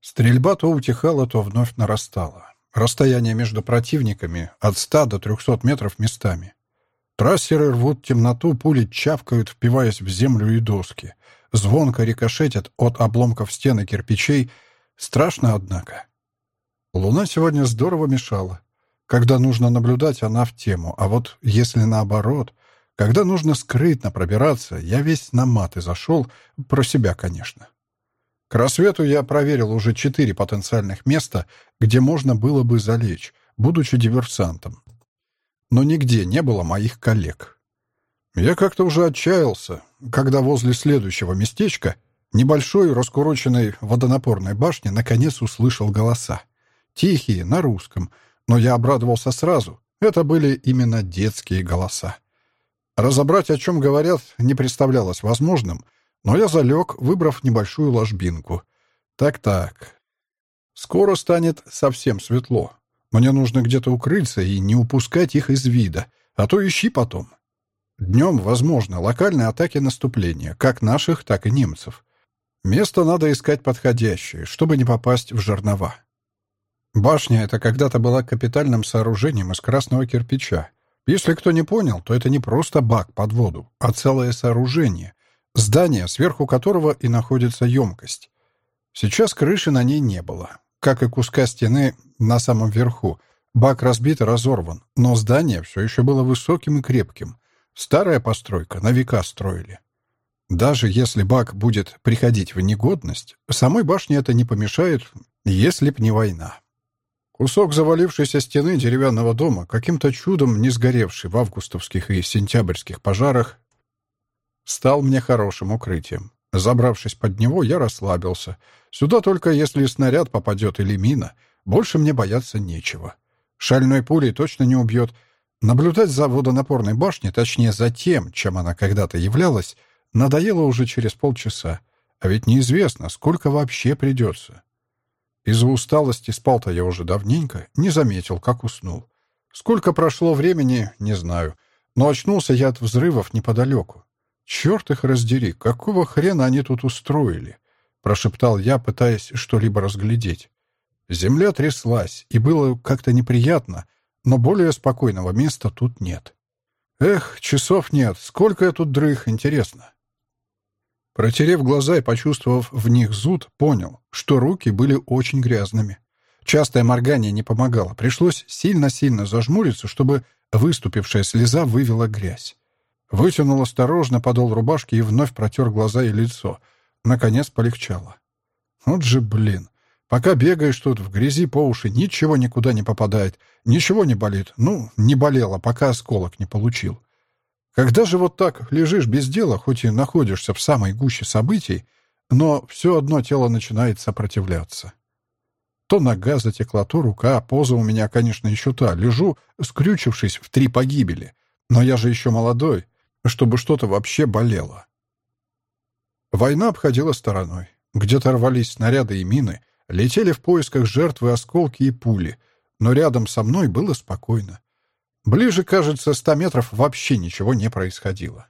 Стрельба то утихала, то вновь нарастала. Расстояние между противниками от 100 до 300 метров местами. Трассеры рвут темноту, пули чавкают, впиваясь в землю и доски. Звонко рикошетят от обломков стены кирпичей. Страшно, однако. Луна сегодня здорово мешала. Когда нужно наблюдать, она в тему. А вот если наоборот, когда нужно скрытно пробираться, я весь на маты зашел, про себя, конечно. К рассвету я проверил уже четыре потенциальных места, где можно было бы залечь, будучи диверсантом. Но нигде не было моих коллег. Я как-то уже отчаялся, когда возле следующего местечка, небольшой раскуроченной водонапорной башни, наконец услышал голоса. Тихие, на русском — но я обрадовался сразу. Это были именно детские голоса. Разобрать, о чем говорят, не представлялось возможным, но я залег, выбрав небольшую ложбинку. Так-так. Скоро станет совсем светло. Мне нужно где-то укрыться и не упускать их из вида, а то ищи потом. Днем, возможно, локальные атаки наступления, как наших, так и немцев. Место надо искать подходящее, чтобы не попасть в жернова. Башня эта когда-то была капитальным сооружением из красного кирпича. Если кто не понял, то это не просто бак под воду, а целое сооружение, здание, сверху которого и находится емкость. Сейчас крыши на ней не было, как и куска стены на самом верху. Бак разбит и разорван, но здание все еще было высоким и крепким. Старая постройка, на века строили. Даже если бак будет приходить в негодность, самой башне это не помешает, если б не война. Кусок завалившейся стены деревянного дома, каким-то чудом не сгоревший в августовских и сентябрьских пожарах, стал мне хорошим укрытием. Забравшись под него, я расслабился. Сюда только если снаряд попадет или мина. Больше мне бояться нечего. Шальной пулей точно не убьет. Наблюдать за водонапорной башней, точнее за тем, чем она когда-то являлась, надоело уже через полчаса. А ведь неизвестно, сколько вообще придется. Из-за усталости спал-то я уже давненько, не заметил, как уснул. Сколько прошло времени, не знаю, но очнулся я от взрывов неподалеку. «Черт их раздери, какого хрена они тут устроили?» — прошептал я, пытаясь что-либо разглядеть. Земля тряслась, и было как-то неприятно, но более спокойного места тут нет. Эх, часов нет, сколько я тут дрых, интересно. Протерев глаза и почувствовав в них зуд, понял, что руки были очень грязными. Частое моргание не помогало. Пришлось сильно-сильно зажмуриться, чтобы выступившая слеза вывела грязь. Вытянул осторожно подол рубашки и вновь протер глаза и лицо. Наконец полегчало. Вот же блин. Пока бегаешь тут в грязи по уши, ничего никуда не попадает, ничего не болит. Ну, не болело, пока осколок не получил. Когда же вот так лежишь без дела, хоть и находишься в самой гуще событий, но все одно тело начинает сопротивляться. То нога затекла, то рука, поза у меня, конечно, еще та. Лежу, скрючившись в три погибели. Но я же еще молодой, чтобы что-то вообще болело. Война обходила стороной. Где-то рвались снаряды и мины, летели в поисках жертвы осколки и пули, но рядом со мной было спокойно. Ближе, кажется, ста метров вообще ничего не происходило.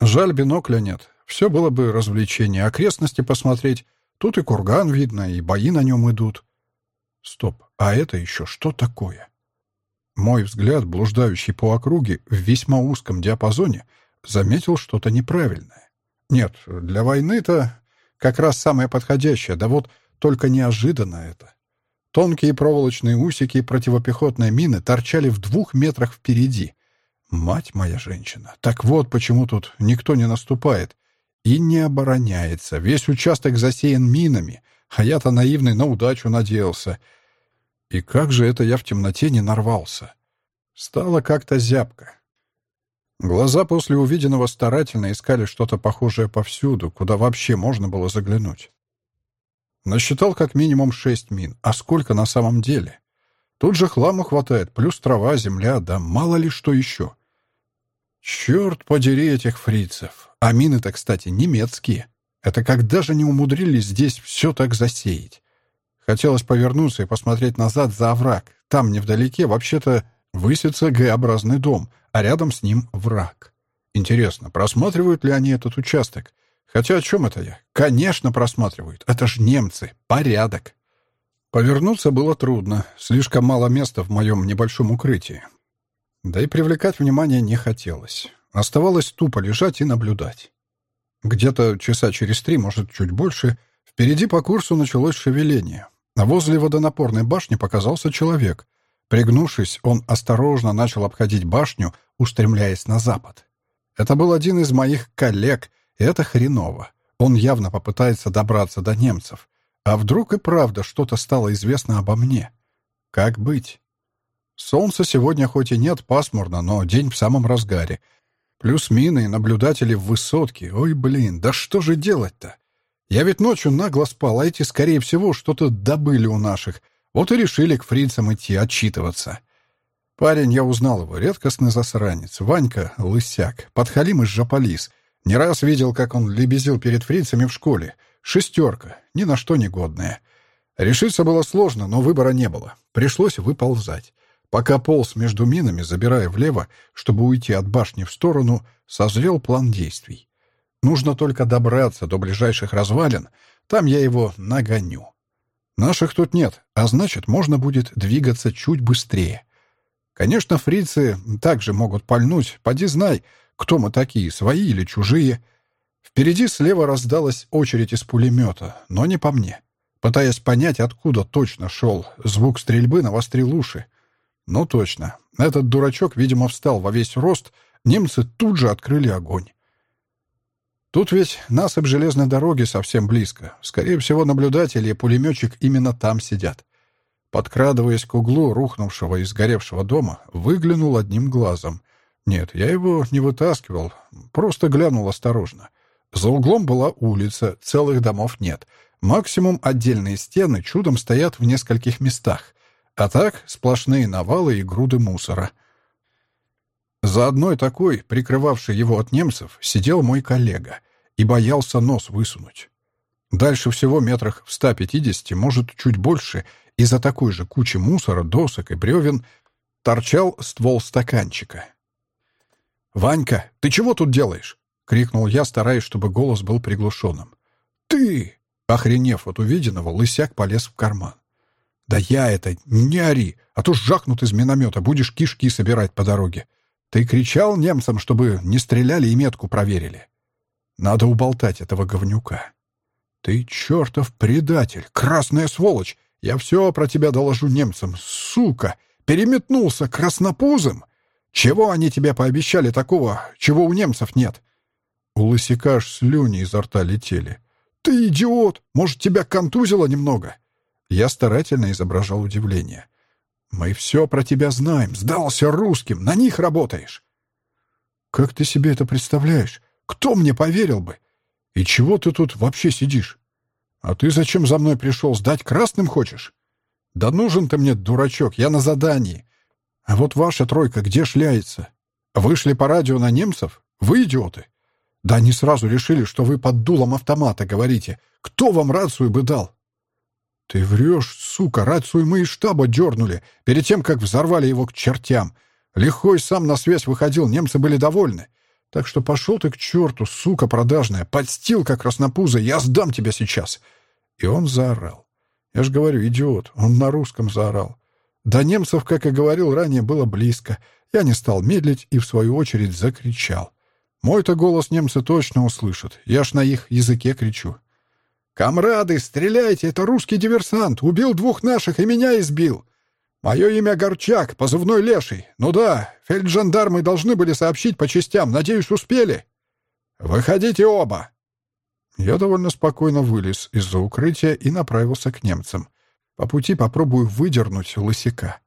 Жаль, бинокля нет. Все было бы развлечение. Окрестности посмотреть. Тут и курган видно, и бои на нем идут. Стоп, а это еще что такое? Мой взгляд, блуждающий по округе в весьма узком диапазоне, заметил что-то неправильное. Нет, для войны-то как раз самое подходящее, да вот только неожиданно это. Тонкие проволочные усики противопехотной мины торчали в двух метрах впереди. Мать моя женщина! Так вот, почему тут никто не наступает и не обороняется. Весь участок засеян минами, а я-то наивный на удачу надеялся. И как же это я в темноте не нарвался? Стало как-то зябко. Глаза после увиденного старательно искали что-то похожее повсюду, куда вообще можно было заглянуть. Насчитал как минимум шесть мин. А сколько на самом деле? Тут же хламу хватает, плюс трава, земля, да мало ли что еще. Черт подери этих фрицев. А мины-то, кстати, немецкие. Это когда же не умудрились здесь все так засеять? Хотелось повернуться и посмотреть назад за овраг. Там, невдалеке, вообще-то высится Г-образный дом, а рядом с ним враг. Интересно, просматривают ли они этот участок? Хотя о чем это я? Конечно, просматривают. Это ж немцы. Порядок. Повернуться было трудно. Слишком мало места в моем небольшом укрытии. Да и привлекать внимание не хотелось. Оставалось тупо лежать и наблюдать. Где-то часа через три, может, чуть больше, впереди по курсу началось шевеление. А возле водонапорной башни показался человек. Пригнувшись, он осторожно начал обходить башню, устремляясь на запад. Это был один из моих коллег, и это хреново. Он явно попытается добраться до немцев. А вдруг и правда что-то стало известно обо мне? Как быть? Солнца сегодня хоть и нет, пасмурно, но день в самом разгаре. Плюс мины, наблюдатели в высотке. Ой, блин, да что же делать-то? Я ведь ночью нагло спал, а эти, скорее всего, что-то добыли у наших. Вот и решили к фрицам идти, отчитываться. Парень, я узнал его, редкостный засранец. Ванька — лысяк, подхалим из Жополис. Не раз видел, как он лебезил перед фрицами в школе. Шестерка, ни на что не годная. Решиться было сложно, но выбора не было. Пришлось выползать. Пока полз между минами, забирая влево, чтобы уйти от башни в сторону, созрел план действий. Нужно только добраться до ближайших развалин, там я его нагоню. Наших тут нет, а значит, можно будет двигаться чуть быстрее. Конечно, фрицы также могут пальнуть, поди знай, кто мы такие, свои или чужие. Впереди слева раздалась очередь из пулемета, но не по мне. Пытаясь понять, откуда точно шел звук стрельбы, навострил уши. Ну точно, этот дурачок, видимо, встал во весь рост, немцы тут же открыли огонь. Тут ведь насыпь железной дороги совсем близко. Скорее всего, наблюдатель и пулеметчик именно там сидят. Подкрадываясь к углу рухнувшего и сгоревшего дома, выглянул одним глазом. Нет, я его не вытаскивал, просто глянул осторожно. За углом была улица, целых домов нет. Максимум отдельные стены чудом стоят в нескольких местах. А так сплошные навалы и груды мусора. За одной такой, прикрывавшей его от немцев, сидел мой коллега и боялся нос высунуть. Дальше всего метрах в 150, может, чуть больше, из-за такой же кучи мусора, досок и бревен торчал ствол стаканчика. «Ванька, ты чего тут делаешь?» — крикнул я, стараясь, чтобы голос был приглушенным. «Ты!» — охренев от увиденного, лысяк полез в карман. «Да я это, не ори, а то жахнут из миномета, будешь кишки собирать по дороге. Ты кричал немцам, чтобы не стреляли и метку проверили. Надо уболтать этого говнюка». «Ты чертов предатель, красная сволочь! Я все про тебя доложу немцам, сука! Переметнулся краснопузым! Чего они тебе пообещали такого, чего у немцев нет?» У лысяка аж слюни изо рта летели. «Ты идиот! Может, тебя контузило немного?» Я старательно изображал удивление. «Мы все про тебя знаем. Сдался русским. На них работаешь». «Как ты себе это представляешь? Кто мне поверил бы? И чего ты тут вообще сидишь?» «А ты зачем за мной пришел? Сдать красным хочешь?» «Да нужен ты мне, дурачок, я на задании. А вот ваша тройка где шляется? Вышли по радио на немцев? Вы идиоты!» «Да они сразу решили, что вы под дулом автомата говорите. Кто вам рацию бы дал?» «Ты врешь, сука! Рацию мы из штаба дернули, перед тем, как взорвали его к чертям. Лихой сам на связь выходил, немцы были довольны. Так что пошел ты к черту, сука продажная, подстилка краснопуза, я сдам тебя сейчас!» И он заорал. Я же говорю, идиот, он на русском заорал. До немцев, как и говорил ранее, было близко. Я не стал медлить и, в свою очередь, закричал. Мой-то голос немцы точно услышат. Я ж на их языке кричу. «Камрады, стреляйте! Это русский диверсант! Убил двух наших и меня избил! Мое имя Горчак, позывной Леший. Ну да, фельджандармы должны были сообщить по частям. Надеюсь, успели? Выходите оба!» Я довольно спокойно вылез из-за укрытия и направился к немцам. По пути попробую выдернуть лысяка.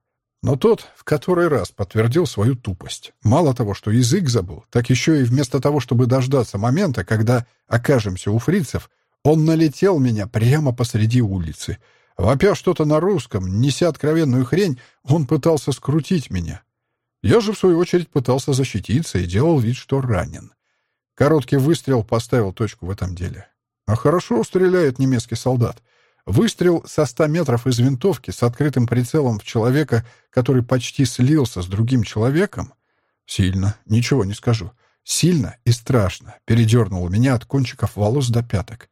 Но тот в который раз подтвердил свою тупость. Мало того, что язык забыл, так еще и вместо того, чтобы дождаться момента, когда окажемся у фрицев, он налетел меня прямо посреди улицы. Вопя что-то на русском, неся откровенную хрень, он пытался скрутить меня. Я же, в свою очередь, пытался защититься и делал вид, что ранен. Короткий выстрел поставил точку в этом деле. А хорошо стреляет немецкий солдат. Выстрел со ста метров из винтовки с открытым прицелом в человека, который почти слился с другим человеком? Сильно, ничего не скажу. Сильно и страшно передернуло меня от кончиков волос до пяток.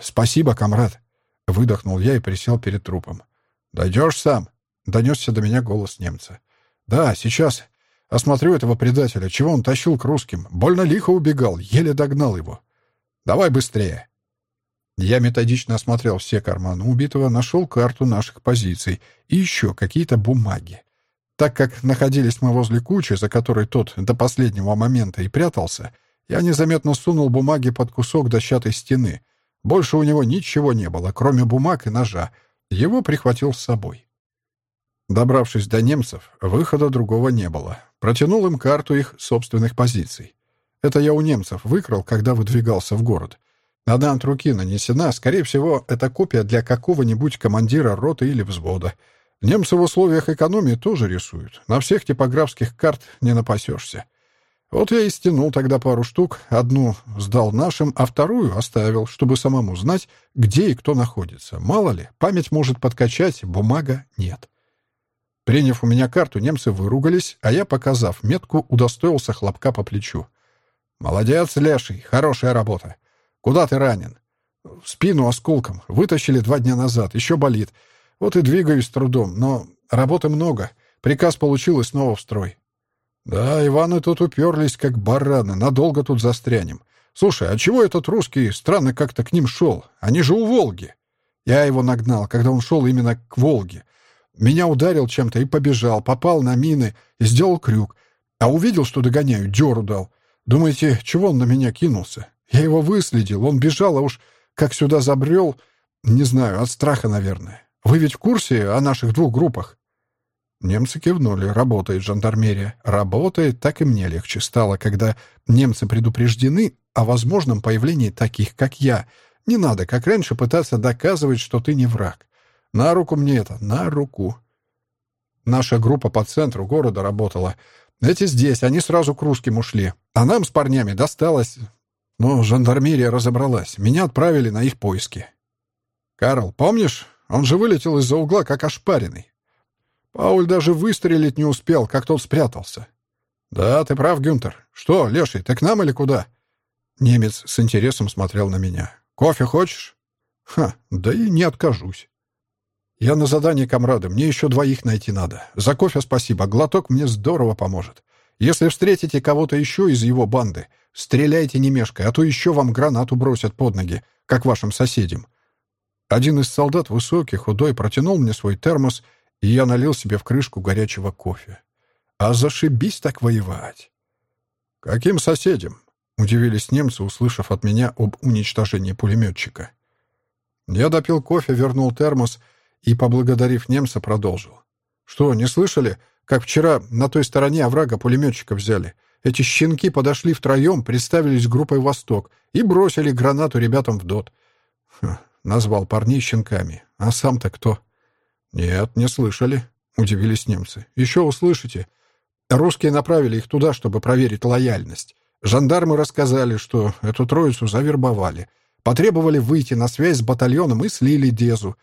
«Спасибо, комрад!» — выдохнул я и присел перед трупом. «Дойдешь сам?» — донесся до меня голос немца. «Да, сейчас. Осмотрю этого предателя. Чего он тащил к русским? Больно лихо убегал, еле догнал его. Давай быстрее!» Я методично осмотрел все карманы убитого, нашел карту наших позиций и еще какие-то бумаги. Так как находились мы возле кучи, за которой тот до последнего момента и прятался, я незаметно сунул бумаги под кусок дощатой стены. Больше у него ничего не было, кроме бумаг и ножа. Его прихватил с собой. Добравшись до немцев, выхода другого не было. Протянул им карту их собственных позиций. Это я у немцев выкрал, когда выдвигался в город. Одна от руки нанесена, скорее всего, это копия для какого-нибудь командира роты или взвода — Немцы в условиях экономии тоже рисуют. На всех типографских карт не напасешься. Вот я и стянул тогда пару штук. Одну сдал нашим, а вторую оставил, чтобы самому знать, где и кто находится. Мало ли, память может подкачать, бумага нет. Приняв у меня карту, немцы выругались, а я, показав метку, удостоился хлопка по плечу. «Молодец, Леший, хорошая работа. Куда ты ранен?» «В спину осколком. Вытащили два дня назад. Еще болит. Вот и двигаюсь трудом, но работы много. Приказ получил и снова в строй. Да, Иваны тут уперлись, как бараны. Надолго тут застрянем. Слушай, а чего этот русский странно как-то к ним шел? Они же у Волги. Я его нагнал, когда он шел именно к Волге. Меня ударил чем-то и побежал, попал на мины и сделал крюк. А увидел, что догоняю, дёру дал. Думаете, чего он на меня кинулся? Я его выследил, он бежал, а уж как сюда забрел, не знаю, от страха, наверное. Вы ведь в курсе о наших двух группах?» Немцы кивнули. Работает жандармерия. Работает, так и мне легче стало, когда немцы предупреждены о возможном появлении таких, как я. Не надо, как раньше, пытаться доказывать, что ты не враг. На руку мне это, на руку. Наша группа по центру города работала. Эти здесь, они сразу к русским ушли. А нам с парнями досталось... Но жандармерия разобралась. Меня отправили на их поиски. «Карл, помнишь, он же вылетел из-за угла, как ошпаренный. Пауль даже выстрелить не успел, как тот спрятался. «Да, ты прав, Гюнтер. Что, Леший, ты к нам или куда?» Немец с интересом смотрел на меня. «Кофе хочешь?» «Ха, да и не откажусь». «Я на задании, комрады. Мне еще двоих найти надо. За кофе спасибо. Глоток мне здорово поможет. Если встретите кого-то еще из его банды, стреляйте не мешкой, а то еще вам гранату бросят под ноги, как вашим соседям. Один из солдат, высокий, худой, протянул мне свой термос, и я налил себе в крышку горячего кофе. А зашибись так воевать! «Каким соседям?» — удивились немцы, услышав от меня об уничтожении пулеметчика. Я допил кофе, вернул термос и, поблагодарив немца, продолжил. «Что, не слышали, как вчера на той стороне оврага пулеметчика взяли? Эти щенки подошли втроем, представились группой «Восток» и бросили гранату ребятам в дот. Назвал парней щенками. А сам-то кто? Нет, не слышали. Удивились немцы. Еще услышите. Русские направили их туда, чтобы проверить лояльность. Жандармы рассказали, что эту троицу завербовали. Потребовали выйти на связь с батальоном и слили Дезу.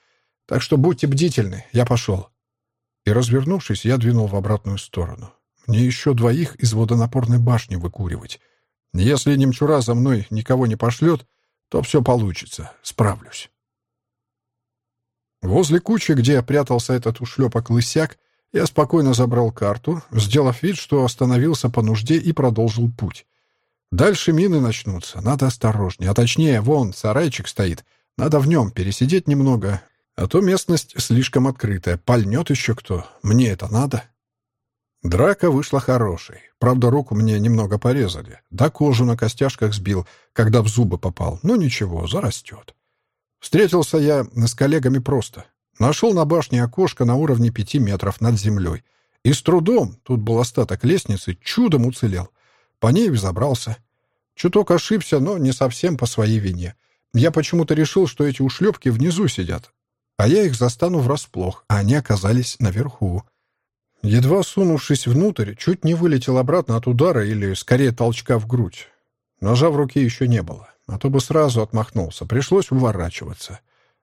Так что будьте бдительны, я пошел. И, развернувшись, я двинул в обратную сторону. Мне еще двоих из водонапорной башни выкуривать. Если немчура за мной никого не пошлет, то все получится, справлюсь. Возле кучи, где прятался этот ушлепок-лысяк, я спокойно забрал карту, сделав вид, что остановился по нужде и продолжил путь. Дальше мины начнутся, надо осторожнее, а точнее, вон, сарайчик стоит, надо в нем пересидеть немного, а то местность слишком открытая, пальнет еще кто, мне это надо. Драка вышла хорошей, правда, руку мне немного порезали, да кожу на костяшках сбил, когда в зубы попал, но ничего, зарастет. Встретился я с коллегами просто. Нашел на башне окошко на уровне пяти метров над землей. И с трудом, тут был остаток лестницы, чудом уцелел. По ней взобрался. Чуток ошибся, но не совсем по своей вине. Я почему-то решил, что эти ушлепки внизу сидят. А я их застану врасплох, а они оказались наверху. Едва сунувшись внутрь, чуть не вылетел обратно от удара или, скорее, толчка в грудь. Ножа в руке еще не было а то бы сразу отмахнулся. Пришлось уворачиваться.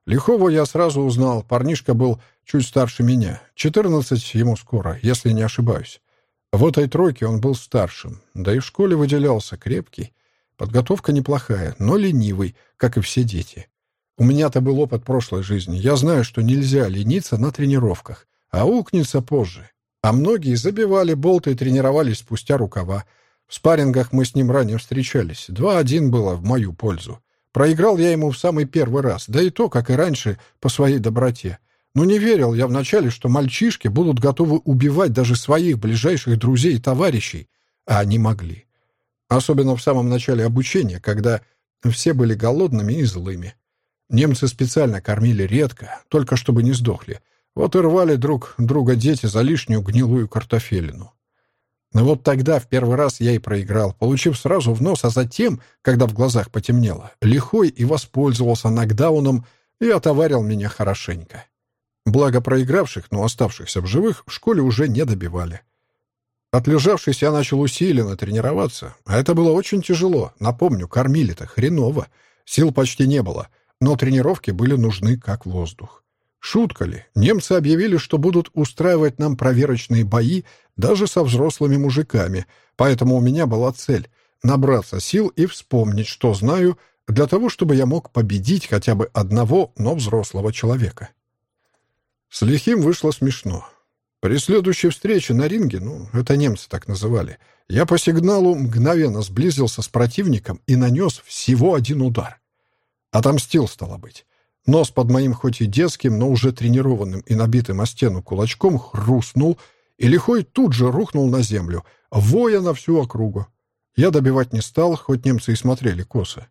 Лихого я сразу узнал. Парнишка был чуть старше меня. Четырнадцать ему скоро, если не ошибаюсь. В этой тройке он был старшим, да и в школе выделялся крепкий. Подготовка неплохая, но ленивый, как и все дети. У меня-то был опыт прошлой жизни. Я знаю, что нельзя лениться на тренировках, а укнется позже. А многие забивали болты и тренировались спустя рукава. В спаррингах мы с ним ранее встречались. Два-один было в мою пользу. Проиграл я ему в самый первый раз, да и то, как и раньше, по своей доброте. Но не верил я вначале, что мальчишки будут готовы убивать даже своих ближайших друзей и товарищей, а они могли. Особенно в самом начале обучения, когда все были голодными и злыми. Немцы специально кормили редко, только чтобы не сдохли. Вот и рвали друг друга дети за лишнюю гнилую картофелину. Но вот тогда в первый раз я и проиграл, получив сразу в нос, а затем, когда в глазах потемнело, лихой и воспользовался нокдауном и отоварил меня хорошенько. Благо проигравших, но оставшихся в живых, в школе уже не добивали. Отлежавшись, я начал усиленно тренироваться, а это было очень тяжело. Напомню, кормили-то хреново, сил почти не было, но тренировки были нужны как воздух. Шутка ли? Немцы объявили, что будут устраивать нам проверочные бои даже со взрослыми мужиками, поэтому у меня была цель — набраться сил и вспомнить, что знаю, для того, чтобы я мог победить хотя бы одного, но взрослого человека. С лихим вышло смешно. При следующей встрече на ринге, ну, это немцы так называли, я по сигналу мгновенно сблизился с противником и нанес всего один удар. Отомстил, стало быть. Нос под моим хоть и детским, но уже тренированным и набитым о стену кулачком хрустнул, и лихой тут же рухнул на землю, воя на всю округу. Я добивать не стал, хоть немцы и смотрели косо.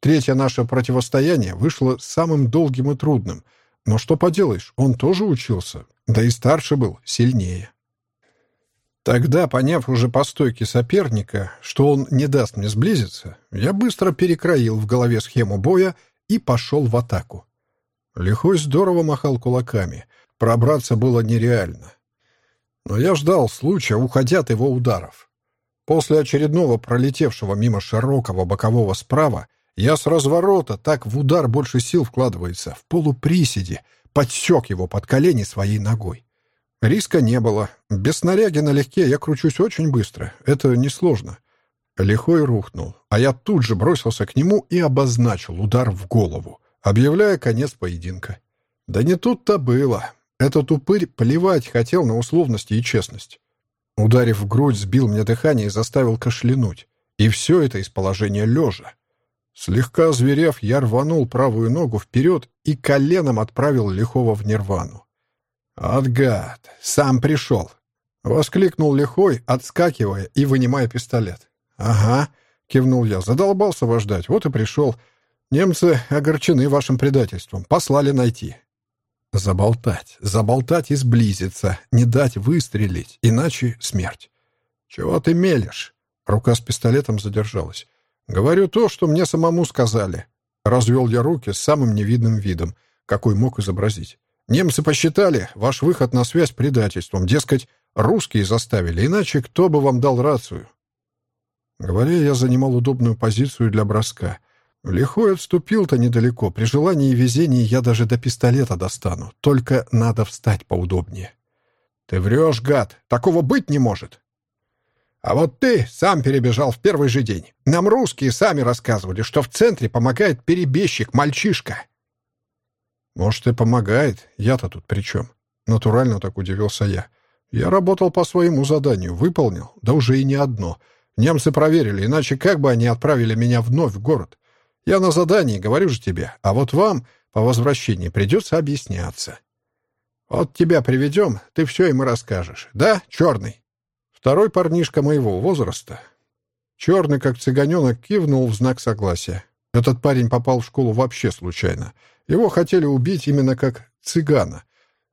Третье наше противостояние вышло самым долгим и трудным. Но что поделаешь, он тоже учился, да и старше был, сильнее. Тогда, поняв уже по стойке соперника, что он не даст мне сблизиться, я быстро перекроил в голове схему боя и пошел в атаку. Лихой здорово махал кулаками. Пробраться было нереально. Но я ждал случая, уходя от его ударов. После очередного пролетевшего мимо широкого бокового справа я с разворота, так в удар больше сил вкладывается, в полуприседе, подсек его под колени своей ногой. Риска не было. Без снаряги налегке я кручусь очень быстро. Это несложно. Лихой рухнул, а я тут же бросился к нему и обозначил удар в голову объявляя конец поединка. Да не тут-то было. Этот упырь плевать хотел на условности и честность. Ударив в грудь, сбил мне дыхание и заставил кашлянуть. И все это из положения лежа. Слегка озверев, я рванул правую ногу вперед и коленом отправил лихого в нирвану. «От гад! Сам пришел!» — воскликнул лихой, отскакивая и вынимая пистолет. «Ага», — кивнул я, — задолбался вождать, вот и пришел. Немцы огорчены вашим предательством. Послали найти. Заболтать, заболтать и сблизиться, не дать выстрелить, иначе смерть. Чего ты мелешь? Рука с пистолетом задержалась. Говорю то, что мне самому сказали. Развел я руки с самым невидным видом, какой мог изобразить. Немцы посчитали ваш выход на связь предательством. Дескать, русские заставили, иначе кто бы вам дал рацию? Говоря, я занимал удобную позицию для броска — Лихой отступил-то недалеко. При желании и везении я даже до пистолета достану. Только надо встать поудобнее. Ты врешь, гад. Такого быть не может. А вот ты сам перебежал в первый же день. Нам русские сами рассказывали, что в центре помогает перебежчик, мальчишка. Может, и помогает. Я-то тут при чем? Натурально так удивился я. Я работал по своему заданию, выполнил. Да уже и не одно. Немцы проверили, иначе как бы они отправили меня вновь в город? Я на задании, говорю же тебе, а вот вам по возвращении придется объясняться. Вот тебя приведем, ты все и расскажешь. Да, черный?» Второй парнишка моего возраста. Черный, как цыганенок, кивнул в знак согласия. Этот парень попал в школу вообще случайно. Его хотели убить именно как цыгана.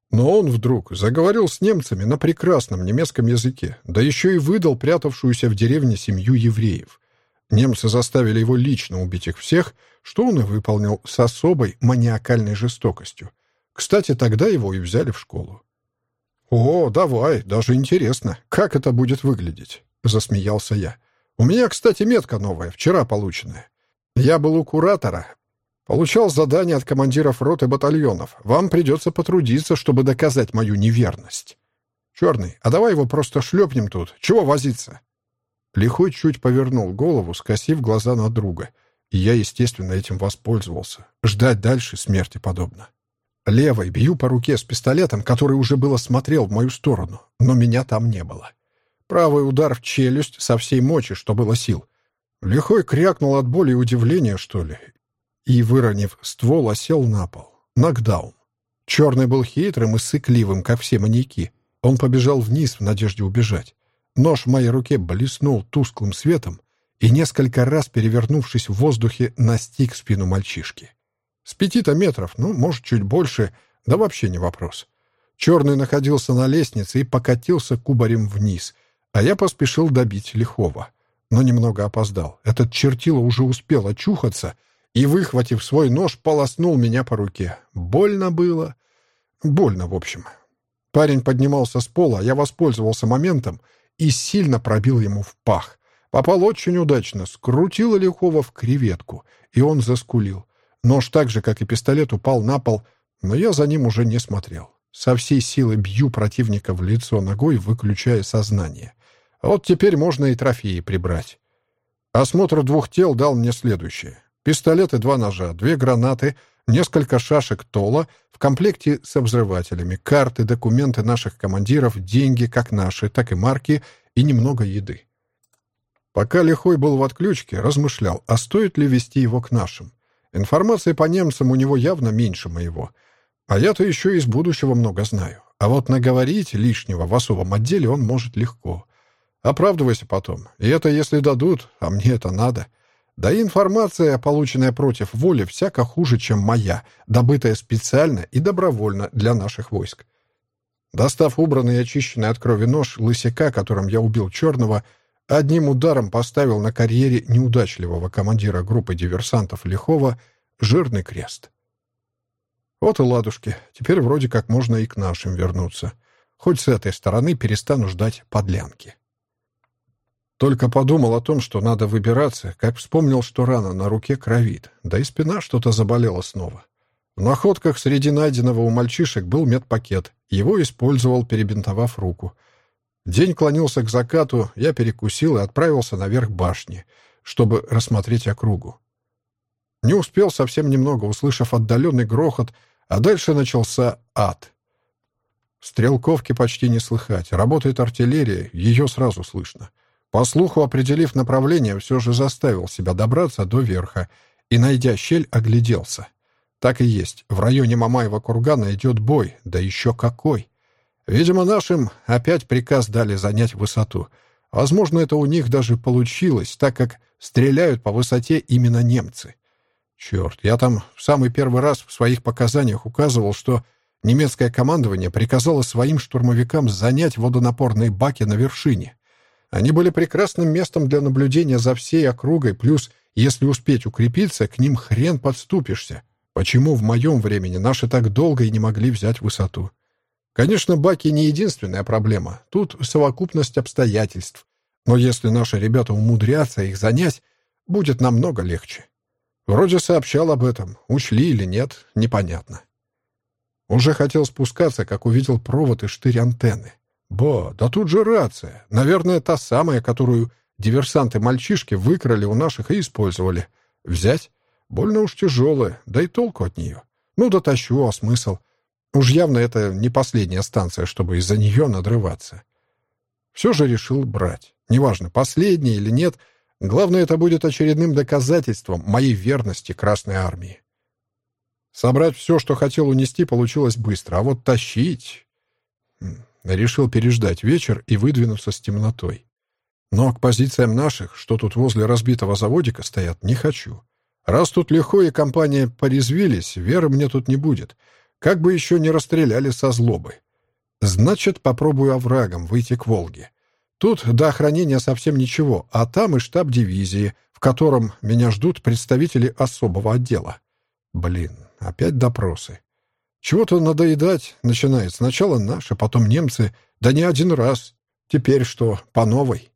Но он вдруг заговорил с немцами на прекрасном немецком языке, да еще и выдал прятавшуюся в деревне семью евреев. Немцы заставили его лично убить их всех, что он и выполнил с особой маниакальной жестокостью. Кстати, тогда его и взяли в школу. «О, давай, даже интересно, как это будет выглядеть?» — засмеялся я. «У меня, кстати, метка новая, вчера полученная. Я был у куратора, получал задания от командиров рот и батальонов. Вам придется потрудиться, чтобы доказать мою неверность». «Черный, а давай его просто шлепнем тут. Чего возиться?» Лихой чуть повернул голову, скосив глаза на друга. И я, естественно, этим воспользовался. Ждать дальше смерти подобно. Левой бью по руке с пистолетом, который уже было смотрел в мою сторону, но меня там не было. Правый удар в челюсть со всей мочи, что было сил. Лихой крякнул от боли и удивления, что ли, и, выронив ствол, осел на пол. Нокдаун. Черный был хитрым и сыкливым, как все маньяки. Он побежал вниз в надежде убежать. Нож в моей руке блеснул тусклым светом и, несколько раз перевернувшись в воздухе, настиг спину мальчишки. С пяти-то метров, ну, может, чуть больше, да вообще не вопрос. Черный находился на лестнице и покатился кубарем вниз, а я поспешил добить Лихова. Но немного опоздал. Этот чертило уже успел очухаться и, выхватив свой нож, полоснул меня по руке. Больно было. Больно, в общем. Парень поднимался с пола, я воспользовался моментом и сильно пробил ему в пах. Попал очень удачно, скрутил Лихова в креветку, и он заскулил. Нож так же, как и пистолет, упал на пол, но я за ним уже не смотрел. Со всей силы бью противника в лицо ногой, выключая сознание. Вот теперь можно и трофеи прибрать. Осмотр двух тел дал мне следующее. Пистолет и два ножа, две гранаты, несколько шашек тола в комплекте с обзрывателями, карты, документы наших командиров, деньги, как наши, так и марки, и немного еды. Пока Лихой был в отключке, размышлял, а стоит ли вести его к нашим. Информации по немцам у него явно меньше моего. А я-то еще из будущего много знаю. А вот наговорить лишнего в особом отделе он может легко. Оправдывайся потом. И это если дадут, а мне это надо. Да и информация, полученная против воли, всяко хуже, чем моя, добытая специально и добровольно для наших войск. Достав убранный и очищенный от крови нож лысяка, которым я убил Черного, одним ударом поставил на карьере неудачливого командира группы диверсантов Лихова жирный крест. Вот и ладушки, теперь вроде как можно и к нашим вернуться. Хоть с этой стороны перестану ждать подлянки. Только подумал о том, что надо выбираться, как вспомнил, что рана на руке кровит, да и спина что-то заболела снова. В находках среди найденного у мальчишек был медпакет, его использовал, перебинтовав руку — День клонился к закату, я перекусил и отправился наверх башни, чтобы рассмотреть округу. Не успел совсем немного, услышав отдаленный грохот, а дальше начался ад. Стрелковки почти не слыхать, работает артиллерия, ее сразу слышно. По слуху, определив направление, все же заставил себя добраться до верха и, найдя щель, огляделся. Так и есть, в районе Мамаева кургана идет бой, да еще какой! Видимо, нашим опять приказ дали занять высоту. Возможно, это у них даже получилось, так как стреляют по высоте именно немцы. Черт, я там в самый первый раз в своих показаниях указывал, что немецкое командование приказало своим штурмовикам занять водонапорные баки на вершине. Они были прекрасным местом для наблюдения за всей округой, плюс, если успеть укрепиться, к ним хрен подступишься. Почему в моем времени наши так долго и не могли взять высоту? Конечно, баки не единственная проблема. Тут совокупность обстоятельств. Но если наши ребята умудрятся их занять, будет намного легче. Вроде сообщал об этом. Учли или нет, непонятно. Уже хотел спускаться, как увидел провод и штырь антенны. Ба, да тут же рация. Наверное, та самая, которую диверсанты-мальчишки выкрали у наших и использовали. Взять? Больно уж тяжелая, да и толку от нее. Ну, дотащу, а смысл? Уж явно это не последняя станция, чтобы из-за нее надрываться. Все же решил брать. Неважно, последняя или нет, главное, это будет очередным доказательством моей верности Красной Армии. Собрать все, что хотел унести, получилось быстро, а вот тащить... Решил переждать вечер и выдвинуться с темнотой. Но к позициям наших, что тут возле разбитого заводика стоят, не хочу. Раз тут легко и компания порезвились, веры мне тут не будет — как бы еще не расстреляли со злобы. Значит, попробую оврагом выйти к Волге. Тут до охранения совсем ничего, а там и штаб дивизии, в котором меня ждут представители особого отдела. Блин, опять допросы. Чего-то надоедать начинает. Сначала наши, потом немцы. Да не один раз. Теперь что, по новой?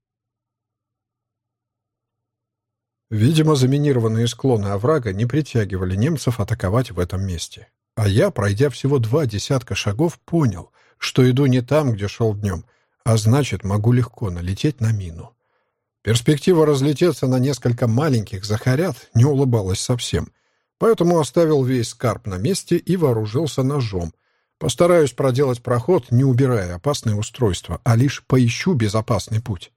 Видимо, заминированные склоны оврага не притягивали немцев атаковать в этом месте. А я, пройдя всего два десятка шагов, понял, что иду не там, где шел днем, а значит, могу легко налететь на мину. Перспектива разлететься на несколько маленьких захарят не улыбалась совсем, поэтому оставил весь скарб на месте и вооружился ножом. Постараюсь проделать проход, не убирая опасные устройства, а лишь поищу безопасный путь.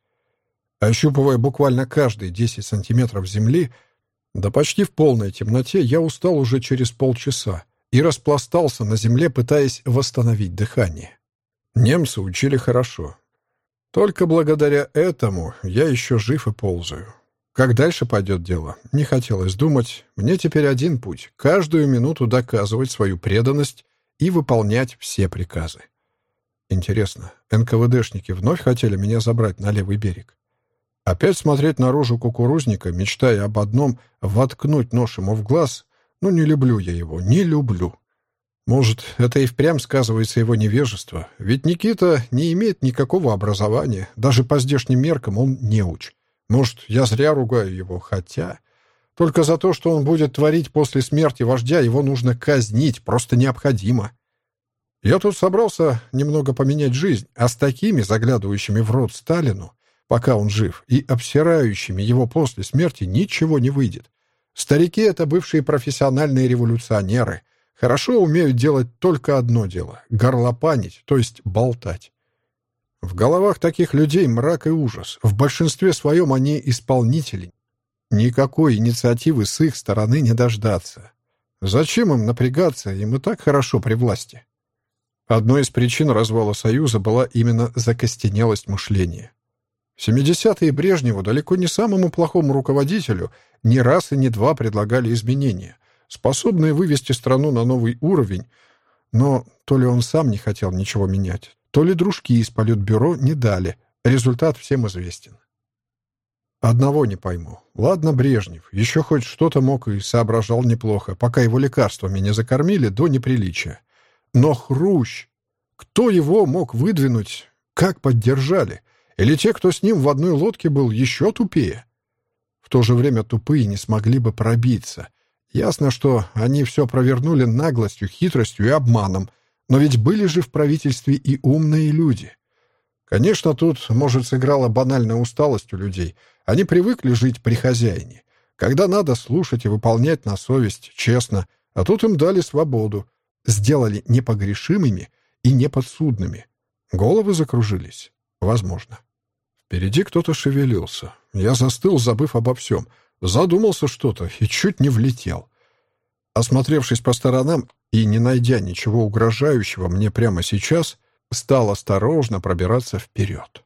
Ощупывая буквально каждые 10 сантиметров земли, да почти в полной темноте, я устал уже через полчаса и распластался на земле, пытаясь восстановить дыхание. Немцы учили хорошо. Только благодаря этому я еще жив и ползаю. Как дальше пойдет дело, не хотелось думать. Мне теперь один путь — каждую минуту доказывать свою преданность и выполнять все приказы. Интересно, НКВДшники вновь хотели меня забрать на левый берег? Опять смотреть наружу кукурузника, мечтая об одном — воткнуть нож ему в глаз? Ну, не люблю я его, не люблю. Может, это и впрямь сказывается его невежество, ведь Никита не имеет никакого образования, даже по здешним меркам он не уч. Может, я зря ругаю его, хотя... Только за то, что он будет творить после смерти вождя, его нужно казнить, просто необходимо. Я тут собрался немного поменять жизнь, а с такими, заглядывающими в рот Сталину, пока он жив, и обсирающими его после смерти ничего не выйдет. Старики — это бывшие профессиональные революционеры. Хорошо умеют делать только одно дело — горлопанить, то есть болтать. В головах таких людей мрак и ужас. В большинстве своем они исполнители. Никакой инициативы с их стороны не дождаться. Зачем им напрягаться, им и так хорошо при власти. Одной из причин развала Союза была именно закостенелость мышления. 70-е Брежневу, далеко не самому плохому руководителю, ни раз и не два предлагали изменения, способные вывести страну на новый уровень, но то ли он сам не хотел ничего менять, то ли дружки из политбюро не дали. Результат всем известен. Одного не пойму. Ладно, Брежнев, еще хоть что-то мог и соображал неплохо, пока его лекарствами не закормили до неприличия. Но Хрущ... Кто его мог выдвинуть? Как поддержали? Или те, кто с ним в одной лодке был, еще тупее? В то же время тупые не смогли бы пробиться. Ясно, что они все провернули наглостью, хитростью и обманом, но ведь были же в правительстве и умные люди. Конечно, тут, может, сыграла банальная усталость у людей. Они привыкли жить при хозяине. Когда надо слушать и выполнять на совесть, честно, а тут им дали свободу. Сделали непогрешимыми и неподсудными. Головы закружились. Возможно. Впереди кто-то шевелился. Я застыл, забыв обо всем. Задумался что-то и чуть не влетел. Осмотревшись по сторонам и не найдя ничего угрожающего мне прямо сейчас, стал осторожно пробираться вперед.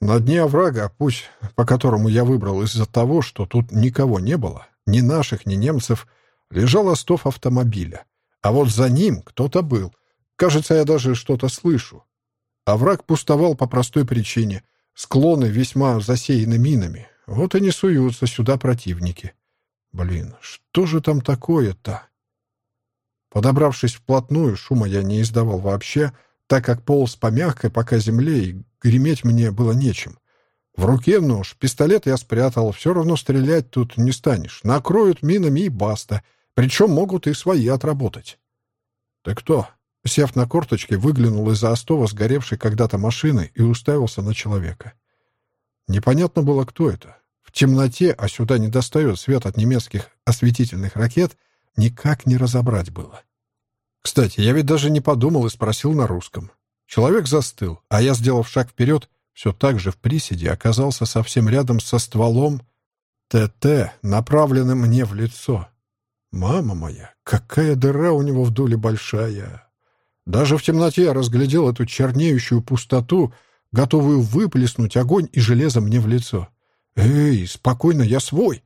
На дне оврага, путь, по которому я выбрал из-за того, что тут никого не было, ни наших, ни немцев, лежал остов автомобиля. А вот за ним кто-то был. Кажется, я даже что-то слышу. Овраг пустовал по простой причине. Склоны весьма засеяны минами. Вот и не суются сюда противники. Блин, что же там такое-то? Подобравшись вплотную, шума я не издавал вообще, так как полз по мягкой пока земле, и греметь мне было нечем. В руке нож, пистолет я спрятал, все равно стрелять тут не станешь. Накроют минами и баста, причем могут и свои отработать. «Ты кто?» Сев на корточки, выглянул из-за остова сгоревшей когда-то машины и уставился на человека. Непонятно было, кто это. В темноте, а сюда не достает свет от немецких осветительных ракет, никак не разобрать было. Кстати, я ведь даже не подумал и спросил на русском. Человек застыл, а я, сделав шаг вперед, все так же в приседе оказался совсем рядом со стволом ТТ, направленным мне в лицо. Мама моя, какая дыра у него в дуле большая! Даже в темноте я разглядел эту чернеющую пустоту, готовую выплеснуть огонь и железо мне в лицо. «Эй, спокойно, я свой!»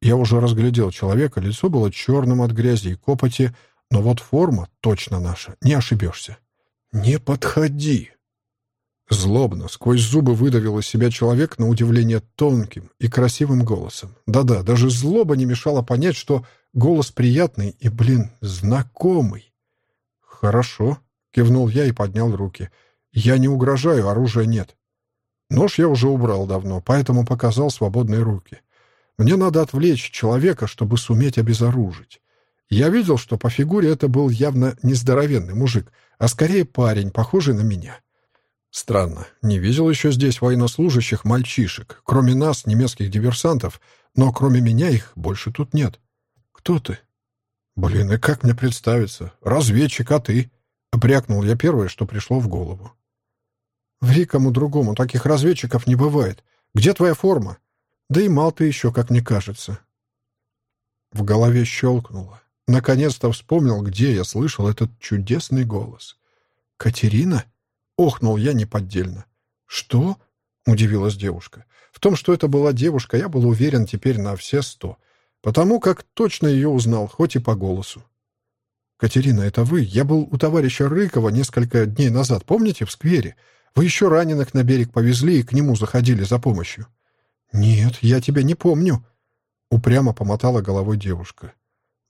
Я уже разглядел человека, лицо было черным от грязи и копоти, но вот форма точно наша, не ошибешься. «Не подходи!» Злобно, сквозь зубы выдавил из себя человек на удивление тонким и красивым голосом. Да-да, даже злоба не мешала понять, что голос приятный и, блин, знакомый. «Хорошо», — кивнул я и поднял руки. «Я не угрожаю, оружия нет». Нож я уже убрал давно, поэтому показал свободные руки. Мне надо отвлечь человека, чтобы суметь обезоружить. Я видел, что по фигуре это был явно не здоровенный мужик, а скорее парень, похожий на меня. Странно, не видел еще здесь военнослужащих мальчишек, кроме нас, немецких диверсантов, но кроме меня их больше тут нет. Кто ты? Блин, и как мне представиться? Разведчик, а ты? Брякнул я первое, что пришло в голову. Ври кому другому, таких разведчиков не бывает. Где твоя форма? Да и мал ты еще, как мне кажется. В голове щелкнуло. Наконец-то вспомнил, где я слышал этот чудесный голос. «Катерина?» — охнул я неподдельно. «Что?» — удивилась девушка. В том, что это была девушка, я был уверен теперь на все сто, потому как точно ее узнал, хоть и по голосу. «Катерина, это вы? Я был у товарища Рыкова несколько дней назад, помните, в сквере? Вы еще раненых на берег повезли и к нему заходили за помощью». «Нет, я тебя не помню», — упрямо помотала головой девушка.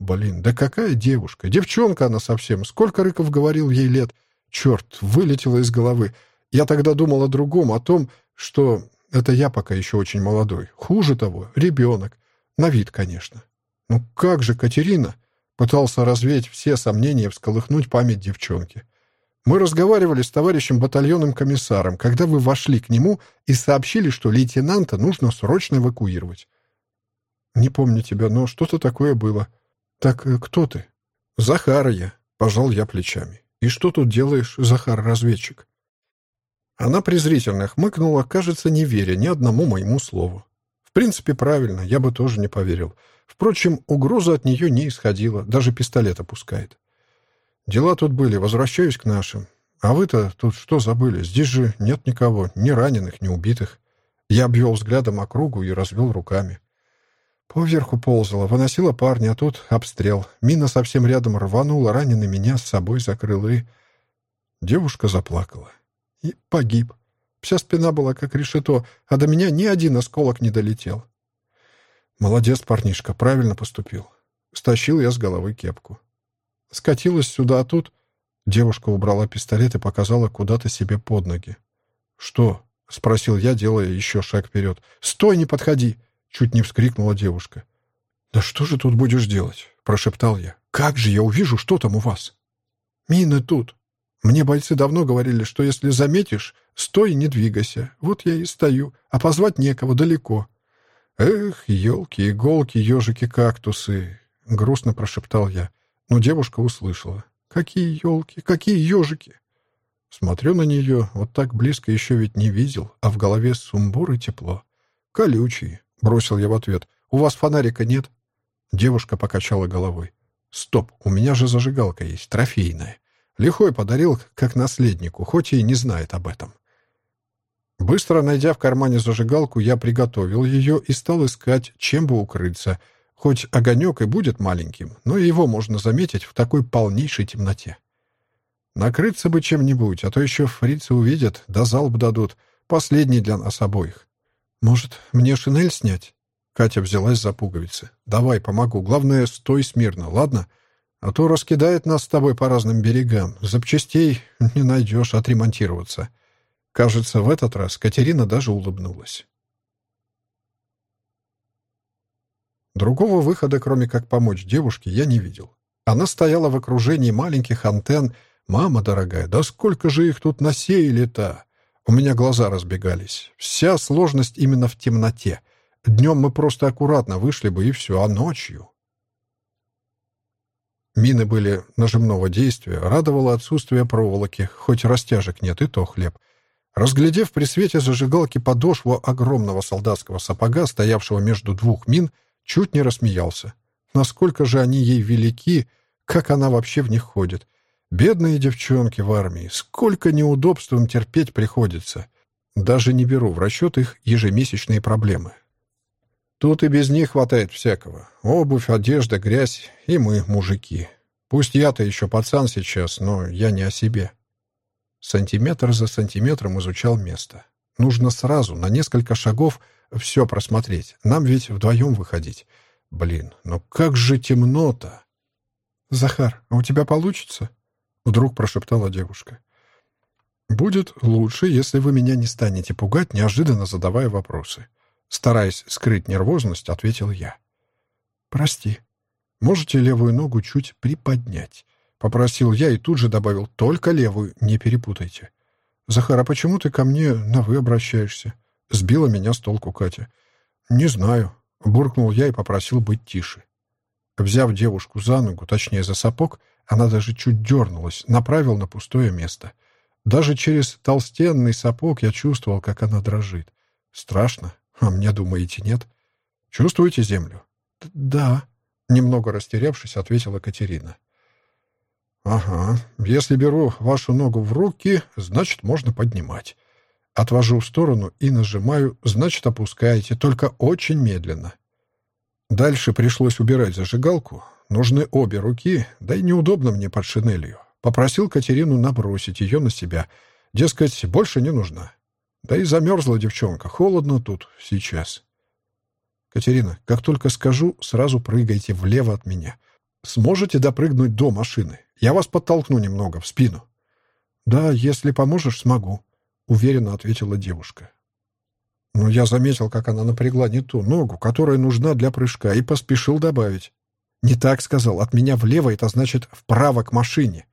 Блин, да какая девушка? Девчонка она совсем. Сколько Рыков говорил ей лет? Черт, вылетело из головы. Я тогда думал о другом, о том, что это я пока еще очень молодой. Хуже того, ребенок. На вид, конечно. Ну как же, Катерина? Пытался развеять все сомнения всколыхнуть память девчонки. Мы разговаривали с товарищем батальонным комиссаром, когда вы вошли к нему и сообщили, что лейтенанта нужно срочно эвакуировать. Не помню тебя, но что-то такое было. «Так э, кто ты?» «Захар я», — пожал я плечами. «И что тут делаешь, Захар-разведчик?» Она презрительно хмыкнула, кажется, не веря ни одному моему слову. В принципе, правильно, я бы тоже не поверил. Впрочем, угроза от нее не исходила, даже пистолет опускает. Дела тут были, возвращаюсь к нашим. А вы-то тут что забыли? Здесь же нет никого, ни раненых, ни убитых. Я обвел взглядом округу и развел руками. Поверху ползала, выносила парня, а тут обстрел. Мина совсем рядом рванула, раненый меня с собой закрыл и... Девушка заплакала. И погиб. Вся спина была как решето, а до меня ни один осколок не долетел. Молодец, парнишка, правильно поступил. Стащил я с головы кепку. Скатилась сюда, а тут... Девушка убрала пистолет и показала куда-то себе под ноги. «Что?» — спросил я, делая еще шаг вперед. «Стой, не подходи!» Чуть не вскрикнула девушка. «Да что же тут будешь делать?» — прошептал я. «Как же я увижу, что там у вас?» «Мины тут. Мне бойцы давно говорили, что если заметишь, стой и не двигайся. Вот я и стою, а позвать некого далеко». «Эх, елки, иголки, ежики, кактусы!» — грустно прошептал я. Но девушка услышала. «Какие елки, какие ежики!» Смотрю на нее, вот так близко еще ведь не видел, а в голове сумбур и тепло. Колючие, Бросил я в ответ. «У вас фонарика нет?» Девушка покачала головой. «Стоп, у меня же зажигалка есть, трофейная. Лихой подарил как наследнику, хоть и не знает об этом». Быстро найдя в кармане зажигалку, я приготовил ее и стал искать, чем бы укрыться. Хоть огонек и будет маленьким, но его можно заметить в такой полнейшей темноте. Накрыться бы чем-нибудь, а то еще фрицы увидят, да залп дадут. Последний для нас обоих. «Может, мне шинель снять?» Катя взялась за пуговицы. «Давай, помогу. Главное, стой смирно, ладно? А то раскидает нас с тобой по разным берегам. Запчастей не найдешь отремонтироваться». Кажется, в этот раз Катерина даже улыбнулась. Другого выхода, кроме как помочь девушке, я не видел. Она стояла в окружении маленьких антенн. «Мама дорогая, да сколько же их тут насеяли-то!» У меня глаза разбегались. Вся сложность именно в темноте. Днем мы просто аккуратно вышли бы, и все, а ночью... Мины были нажимного действия, радовало отсутствие проволоки, хоть растяжек нет, и то хлеб. Разглядев при свете зажигалки подошву огромного солдатского сапога, стоявшего между двух мин, чуть не рассмеялся. Насколько же они ей велики, как она вообще в них ходит. Бедные девчонки в армии, сколько неудобств им терпеть приходится. Даже не беру в расчет их ежемесячные проблемы. Тут и без них хватает всякого. Обувь, одежда, грязь и мы, мужики. Пусть я-то еще пацан сейчас, но я не о себе. Сантиметр за сантиметром изучал место. Нужно сразу, на несколько шагов, все просмотреть. Нам ведь вдвоем выходить. Блин, ну как же темно-то! «Захар, а у тебя получится?» Вдруг прошептала девушка. «Будет лучше, если вы меня не станете пугать, неожиданно задавая вопросы». Стараясь скрыть нервозность, ответил я. «Прости». Можете левую ногу чуть приподнять?» — попросил я и тут же добавил «только левую, не перепутайте». «Захар, а почему ты ко мне на «вы» обращаешься?» — сбила меня с толку Катя. «Не знаю», — буркнул я и попросил быть тише. Взяв девушку за ногу, точнее за сапог, она даже чуть дернулась, направил на пустое место. Даже через толстенный сапог я чувствовал, как она дрожит. Страшно? А мне, думаете, нет? Чувствуете землю? Да. Немного растерявшись, ответила Катерина. «Ага, если беру вашу ногу в руки, значит, можно поднимать. Отвожу в сторону и нажимаю, значит, опускаете, только очень медленно. Дальше пришлось убирать зажигалку. Нужны обе руки, да и неудобно мне под шинелью. Попросил Катерину набросить ее на себя. Дескать, больше не нужна. Да и замерзла девчонка. Холодно тут сейчас. Катерина, как только скажу, сразу прыгайте влево от меня. Сможете допрыгнуть до машины? Я вас подтолкну немного, в спину. Да, если поможешь, смогу, уверенно ответила девушка. Но я заметил, как она напрягла не ту ногу, которая нужна для прыжка, и поспешил добавить. «Не так сказал. От меня влево — это значит вправо к машине».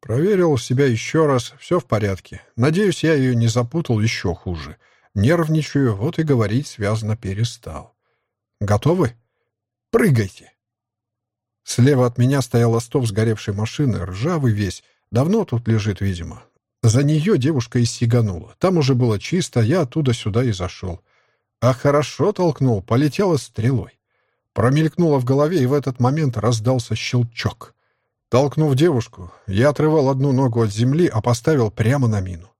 Проверил себя еще раз. Все в порядке. Надеюсь, я ее не запутал еще хуже. Нервничаю, вот и говорить связано перестал. «Готовы? Прыгайте!» Слева от меня стоял остов сгоревшей машины, ржавый весь. Давно тут лежит, видимо. За нее девушка и сиганула. Там уже было чисто, я оттуда сюда и зашел. А хорошо толкнул, полетела стрелой. Промелькнуло в голове, и в этот момент раздался щелчок. Толкнув девушку, я отрывал одну ногу от земли, а поставил прямо на мину.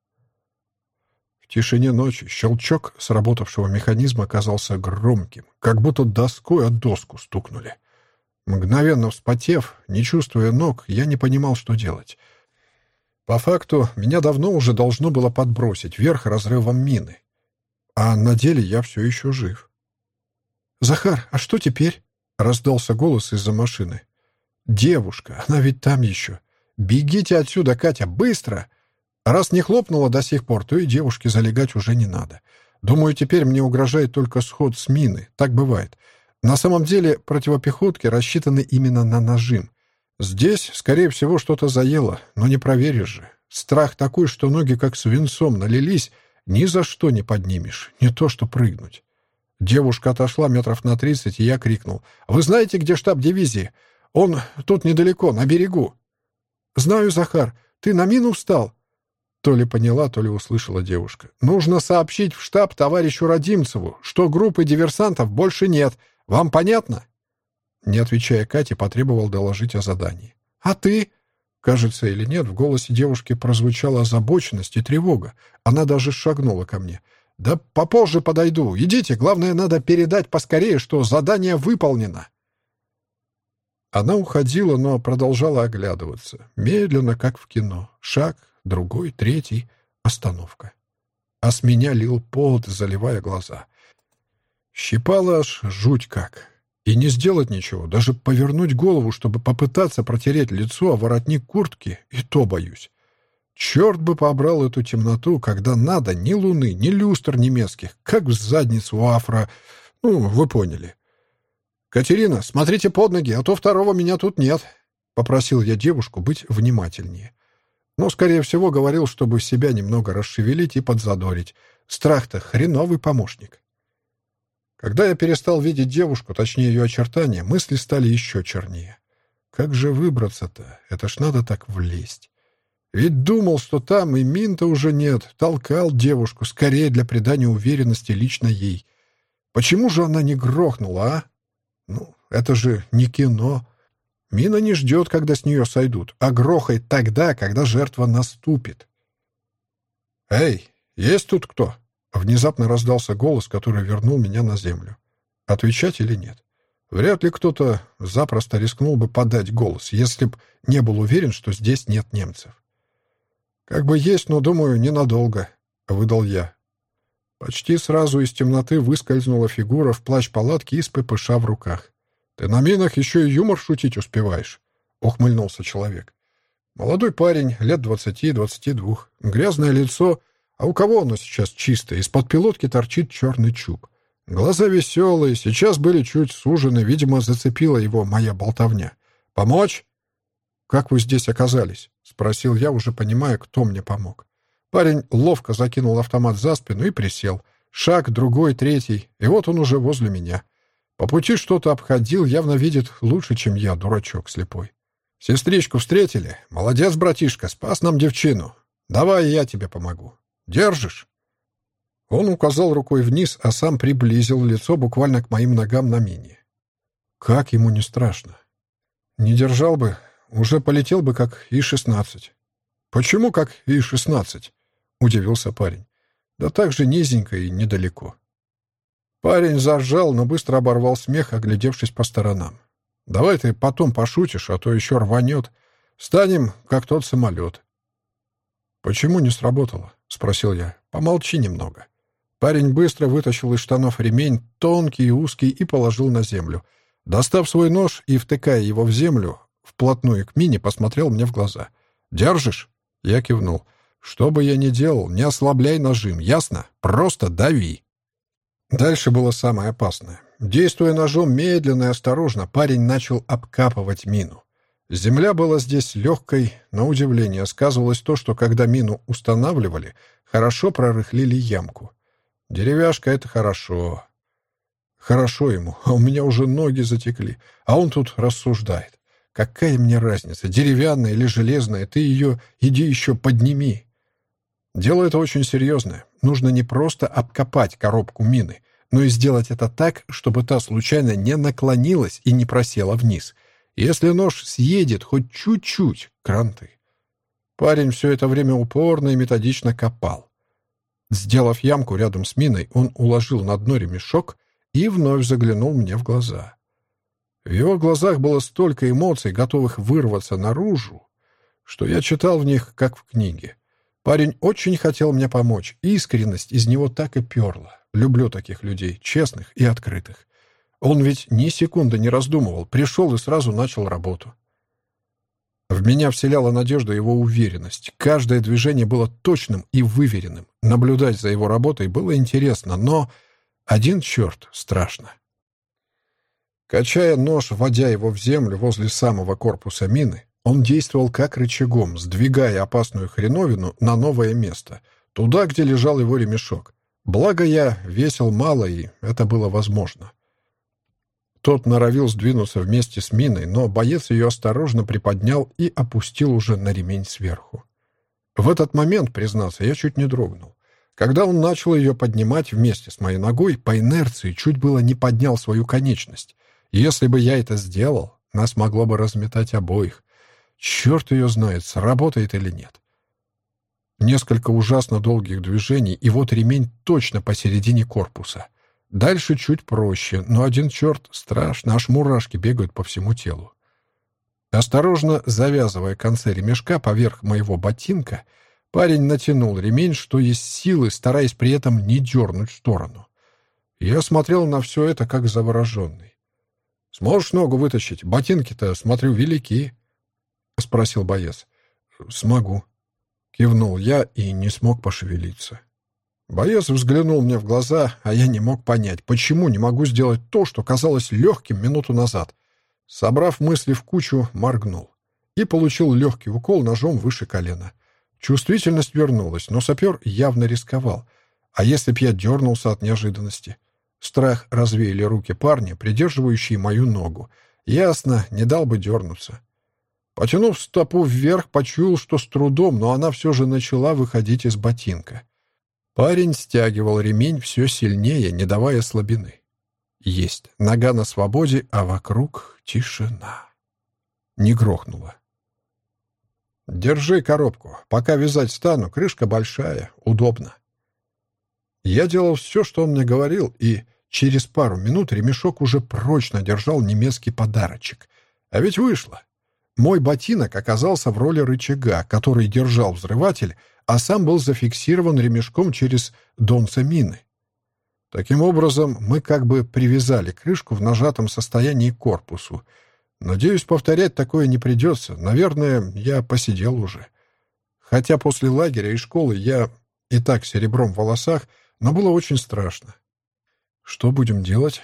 В тишине ночи щелчок сработавшего механизма оказался громким, как будто доской от доску стукнули. Мгновенно вспотев, не чувствуя ног, я не понимал, что делать. По факту, меня давно уже должно было подбросить вверх разрывом мины. А на деле я все еще жив. «Захар, а что теперь?» — раздался голос из-за машины. «Девушка, она ведь там еще. Бегите отсюда, Катя, быстро!» Раз не хлопнула до сих пор, то и девушке залегать уже не надо. Думаю, теперь мне угрожает только сход с мины. Так бывает. На самом деле противопехотки рассчитаны именно на нажим. Здесь, скорее всего, что-то заело, но не проверишь же. Страх такой, что ноги как свинцом налились, ни за что не поднимешь, не то что прыгнуть. Девушка отошла метров на тридцать, и я крикнул. «Вы знаете, где штаб дивизии? Он тут недалеко, на берегу». «Знаю, Захар. Ты на мину встал?» То ли поняла, то ли услышала девушка. «Нужно сообщить в штаб товарищу Родимцеву, что группы диверсантов больше нет. Вам понятно?» Не отвечая Кате, потребовал доложить о задании. «А ты?» Кажется или нет, в голосе девушки прозвучала озабоченность и тревога. Она даже шагнула ко мне. «Да попозже подойду. Идите, главное, надо передать поскорее, что задание выполнено». Она уходила, но продолжала оглядываться. Медленно, как в кино. Шаг, другой, третий. Остановка. А с меня лил пот, заливая глаза. Щипала аж жуть как. И не сделать ничего, даже повернуть голову, чтобы попытаться протереть лицо, а воротник куртки, и то боюсь. Черт бы побрал эту темноту, когда надо ни луны, ни люстр немецких, как в задницу у афро... Ну, вы поняли. «Катерина, смотрите под ноги, а то второго меня тут нет», — попросил я девушку быть внимательнее. Но, скорее всего, говорил, чтобы себя немного расшевелить и подзадорить. Страх-то хреновый помощник. Когда я перестал видеть девушку, точнее ее очертания, мысли стали еще чернее. Как же выбраться-то? Это ж надо так влезть. Ведь думал, что там и мин-то уже нет. Толкал девушку, скорее для придания уверенности лично ей. Почему же она не грохнула, а? Ну, это же не кино. Мина не ждет, когда с нее сойдут, а грохает тогда, когда жертва наступит. «Эй, есть тут кто?» Внезапно раздался голос, который вернул меня на землю. Отвечать или нет? Вряд ли кто-то запросто рискнул бы подать голос, если б не был уверен, что здесь нет немцев. «Как бы есть, но, думаю, ненадолго», — выдал я. Почти сразу из темноты выскользнула фигура в плащ палатки и с ППШ в руках. «Ты на минах еще и юмор шутить успеваешь», — ухмыльнулся человек. Молодой парень, лет двадцати-двадцати двух, грязное лицо, а у кого оно сейчас чистое? Из-под пилотки торчит черный чуб. Глаза веселые, сейчас были чуть сужены, видимо, зацепила его моя болтовня. «Помочь?» «Как вы здесь оказались?» — спросил я, уже понимая, кто мне помог. Парень ловко закинул автомат за спину и присел. Шаг, другой, третий, и вот он уже возле меня. По пути что-то обходил, явно видит лучше, чем я, дурачок слепой. «Сестричку встретили? Молодец, братишка, спас нам девчину. Давай я тебе помогу. Держишь?» Он указал рукой вниз, а сам приблизил лицо буквально к моим ногам на мини. Как ему не страшно? Не держал бы, уже полетел бы, как И-16. «Почему как И-16?» — удивился парень. «Да так же низенько и недалеко». Парень заржал, но быстро оборвал смех, оглядевшись по сторонам. «Давай ты потом пошутишь, а то еще рванет. Станем, как тот самолет». «Почему не сработало?» — спросил я. «Помолчи немного». Парень быстро вытащил из штанов ремень, тонкий и узкий, и положил на землю. Достав свой нож и втыкая его в землю, вплотную к мине, посмотрел мне в глаза. «Держишь?» Я кивнул. «Что бы я ни делал, не ослабляй нажим, ясно? Просто дави!» Дальше было самое опасное. Действуя ножом медленно и осторожно, парень начал обкапывать мину. Земля была здесь легкой, на удивление сказывалось то, что когда мину устанавливали, хорошо прорыхлили ямку. Деревяшка — это хорошо. Хорошо ему, а у меня уже ноги затекли, а он тут рассуждает. Какая мне разница, деревянная или железная, ты ее иди еще подними. Дело это очень серьезное. Нужно не просто обкопать коробку мины, но и сделать это так, чтобы та случайно не наклонилась и не просела вниз. Если нож съедет хоть чуть-чуть, кранты. Парень все это время упорно и методично копал. Сделав ямку рядом с миной, он уложил на дно ремешок и вновь заглянул мне в глаза. В его глазах было столько эмоций, готовых вырваться наружу, что я читал в них, как в книге. Парень очень хотел мне помочь, искренность из него так и перла. Люблю таких людей, честных и открытых. Он ведь ни секунды не раздумывал, пришел и сразу начал работу. В меня вселяла надежда его уверенность. Каждое движение было точным и выверенным. Наблюдать за его работой было интересно, но один черт страшно. Качая нож, вводя его в землю возле самого корпуса мины, он действовал как рычагом, сдвигая опасную хреновину на новое место, туда, где лежал его ремешок. Благо я весил мало, и это было возможно. Тот норовил сдвинуться вместе с миной, но боец ее осторожно приподнял и опустил уже на ремень сверху. В этот момент, признаться, я чуть не дрогнул. Когда он начал ее поднимать вместе с моей ногой, по инерции чуть было не поднял свою конечность. если бы я это сделал, нас могло бы разметать обоих. Черт ее знает, сработает или нет. Несколько ужасно долгих движений, и вот ремень точно посередине корпуса — Дальше чуть проще, но один черт страшно, аж мурашки бегают по всему телу. Осторожно завязывая концы ремешка поверх моего ботинка, парень натянул ремень, что есть силы, стараясь при этом не дернуть в сторону. Я смотрел на все это, как завороженный. «Сможешь ногу вытащить? Ботинки-то, смотрю, велики», — спросил боец. «Смогу», — кивнул я и не смог пошевелиться. Боец взглянул мне в глаза, а я не мог понять, почему не могу сделать то, что казалось легким минуту назад. Собрав мысли в кучу, моргнул. И получил легкий укол ножом выше колена. Чувствительность вернулась, но сапер явно рисковал. А если б я дернулся от неожиданности? Страх развеяли руки парня, придерживающие мою ногу. Ясно, не дал бы дернуться. Потянув стопу вверх, почуял, что с трудом, но она все же начала выходить из ботинка. Парень стягивал ремень все сильнее, не давая слабины. Есть. Нога на свободе, а вокруг тишина. Не грохнуло. «Держи коробку. Пока вязать стану, крышка большая, удобно». Я делал все, что он мне говорил, и через пару минут ремешок уже прочно держал немецкий подарочек. А ведь вышло. Мой ботинок оказался в роли рычага, который держал взрыватель, а сам был зафиксирован ремешком через донца мины. Таким образом, мы как бы привязали крышку в нажатом состоянии к корпусу. Надеюсь, повторять такое не придется. Наверное, я посидел уже. Хотя после лагеря и школы я и так серебром в волосах, но было очень страшно. «Что будем делать?»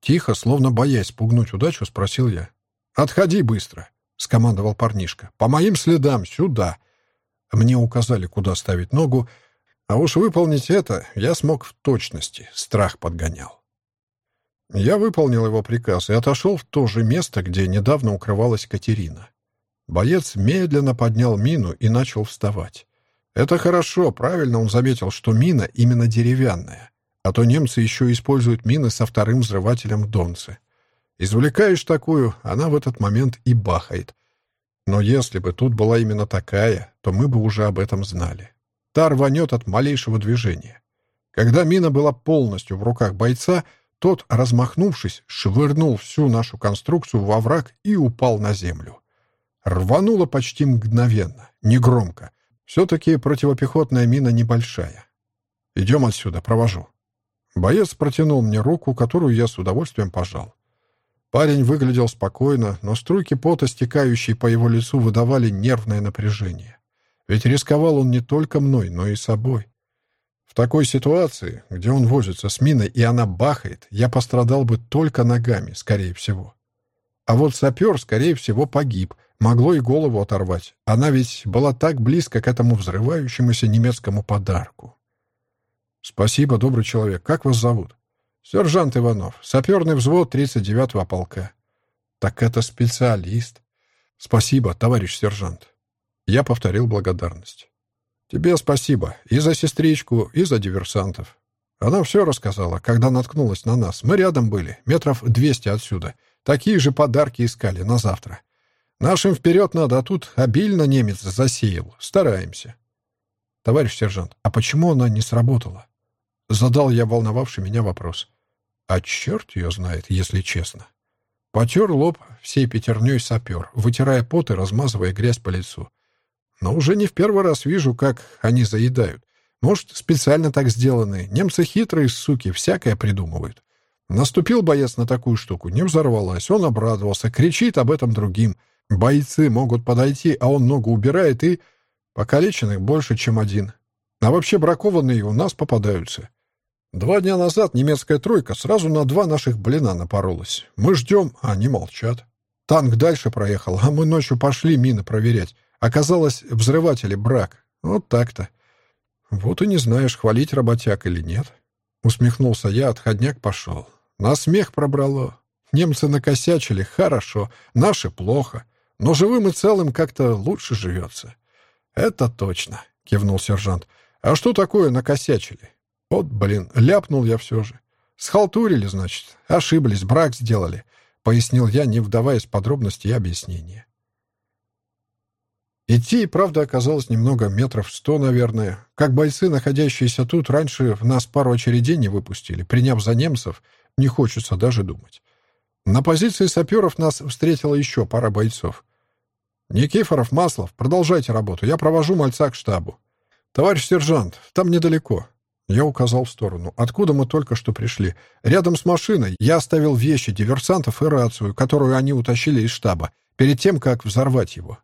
Тихо, словно боясь спугнуть удачу, спросил я. «Отходи быстро!» — скомандовал парнишка. «По моим следам, сюда!» Мне указали, куда ставить ногу, а уж выполнить это я смог в точности, страх подгонял. Я выполнил его приказ и отошел в то же место, где недавно укрывалась Катерина. Боец медленно поднял мину и начал вставать. Это хорошо, правильно он заметил, что мина именно деревянная, а то немцы еще используют мины со вторым взрывателем Донцы. Извлекаешь такую, она в этот момент и бахает. Но если бы тут была именно такая, то мы бы уже об этом знали. Та рванет от малейшего движения. Когда мина была полностью в руках бойца, тот, размахнувшись, швырнул всю нашу конструкцию во враг и упал на землю. Рвануло почти мгновенно, негромко. Все-таки противопехотная мина небольшая. «Идем отсюда, провожу». Боец протянул мне руку, которую я с удовольствием пожал. Парень выглядел спокойно, но струйки пота, стекающие по его лицу, выдавали нервное напряжение. Ведь рисковал он не только мной, но и собой. В такой ситуации, где он возится с миной и она бахает, я пострадал бы только ногами, скорее всего. А вот сапер, скорее всего, погиб. Могло и голову оторвать. Она ведь была так близко к этому взрывающемуся немецкому подарку. «Спасибо, добрый человек. Как вас зовут?» «Сержант Иванов, саперный взвод 39-го полка». «Так это специалист». «Спасибо, товарищ сержант». Я повторил благодарность. «Тебе спасибо и за сестричку, и за диверсантов». Она все рассказала, когда наткнулась на нас. Мы рядом были, метров двести отсюда. Такие же подарки искали на завтра. Нашим вперед надо, а тут обильно немец засеял. Стараемся. Товарищ сержант, а почему она не сработала? Задал я волновавший меня вопрос. А черт ее знает, если честно. Потер лоб всей пятерней сапер, вытирая пот и размазывая грязь по лицу. Но уже не в первый раз вижу, как они заедают. Может, специально так сделаны. Немцы хитрые, суки, всякое придумывают. Наступил боец на такую штуку, не взорвалась. Он обрадовался, кричит об этом другим. Бойцы могут подойти, а он ногу убирает и... Покалеченных больше, чем один. А вообще бракованные у нас попадаются. Два дня назад немецкая тройка сразу на два наших блина напоролась. Мы ждем, а они молчат. Танк дальше проехал, а мы ночью пошли мины проверять. Оказалось, взрыватели брак. Вот так-то. Вот и не знаешь, хвалить работяг или нет. Усмехнулся я, отходняк пошел. На смех пробрало. Немцы накосячили, хорошо. Наши плохо. Но живым и целым как-то лучше живется. Это точно, кивнул сержант. А что такое накосячили? Вот, блин, ляпнул я все же. Схалтурили, значит. Ошиблись, брак сделали. Пояснил я, не вдаваясь в подробности и объяснения. Идти, и правда, оказалось немного метров сто, наверное. Как бойцы, находящиеся тут, раньше в нас пару очередей не выпустили. Приняв за немцев, не хочется даже думать. На позиции саперов нас встретила еще пара бойцов. «Никифоров, Маслов, продолжайте работу. Я провожу мальца к штабу». «Товарищ сержант, там недалеко». Я указал в сторону. Откуда мы только что пришли? Рядом с машиной я оставил вещи диверсантов и рацию, которую они утащили из штаба, перед тем, как взорвать его.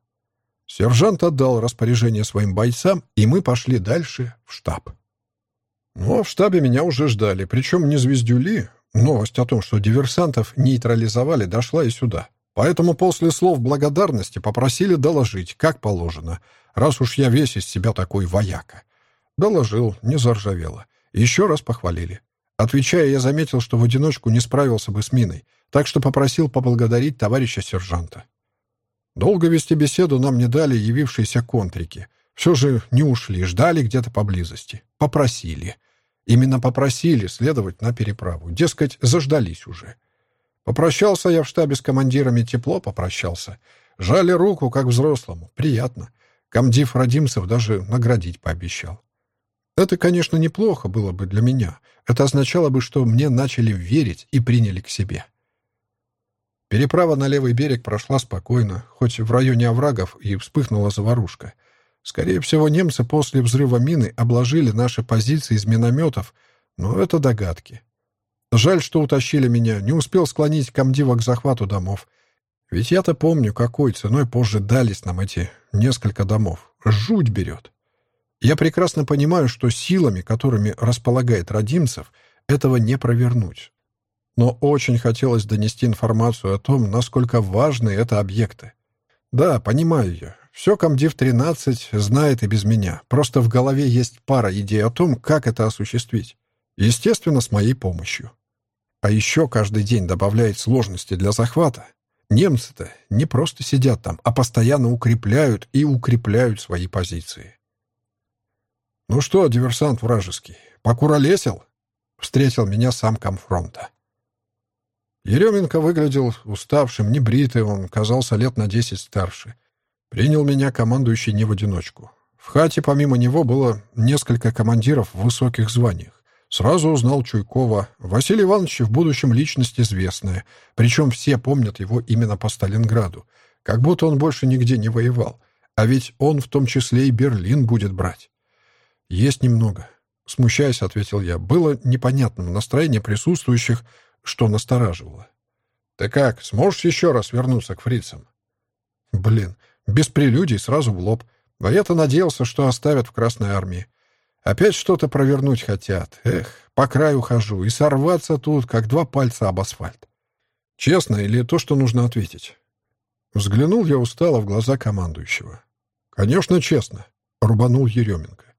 Сержант отдал распоряжение своим бойцам, и мы пошли дальше в штаб. Но в штабе меня уже ждали, причем не звездюли. Новость о том, что диверсантов нейтрализовали, дошла и сюда. Поэтому после слов благодарности попросили доложить, как положено, раз уж я весь из себя такой вояка. Доложил, не заржавело. Еще раз похвалили. Отвечая, я заметил, что в одиночку не справился бы с миной, так что попросил поблагодарить товарища сержанта. Долго вести беседу нам не дали явившиеся контрики. Все же не ушли, ждали где-то поблизости. Попросили. Именно попросили следовать на переправу. Дескать, заждались уже. Попрощался я в штабе с командирами, тепло попрощался. Жали руку, как взрослому. Приятно. Комдив Родимцев даже наградить пообещал. Это, конечно, неплохо было бы для меня. Это означало бы, что мне начали верить и приняли к себе. Переправа на левый берег прошла спокойно, хоть в районе оврагов и вспыхнула заварушка. Скорее всего, немцы после взрыва мины обложили наши позиции из минометов, но это догадки. Жаль, что утащили меня, не успел склонить комдива к захвату домов. Ведь я-то помню, какой ценой позже дались нам эти несколько домов. Жуть берет. Я прекрасно понимаю, что силами, которыми располагает Родимцев, этого не провернуть. Но очень хотелось донести информацию о том, насколько важны это объекты. Да, понимаю я. Все комдив-13 знает и без меня. Просто в голове есть пара идей о том, как это осуществить. Естественно, с моей помощью. А еще каждый день добавляет сложности для захвата. Немцы-то не просто сидят там, а постоянно укрепляют и укрепляют свои позиции. «Ну что, диверсант вражеский, покуролесил?» — встретил меня сам комфронта. Еременко выглядел уставшим, небритым, он казался лет на десять старше. Принял меня командующий не в одиночку. В хате помимо него было несколько командиров в высоких званиях. Сразу узнал Чуйкова. Василий Иванович в будущем личность известная, причем все помнят его именно по Сталинграду, как будто он больше нигде не воевал. А ведь он в том числе и Берлин будет брать. «Есть немного», — смущаясь, ответил я. Было непонятным настроение присутствующих, что настораживало. «Ты как, сможешь еще раз вернуться к фрицам?» «Блин, без прелюдий, сразу в лоб. А я-то надеялся, что оставят в Красной Армии. Опять что-то провернуть хотят. Эх, по краю хожу, и сорваться тут, как два пальца об асфальт. Честно или то, что нужно ответить?» Взглянул я устало в глаза командующего. «Конечно, честно», — рубанул Еременко.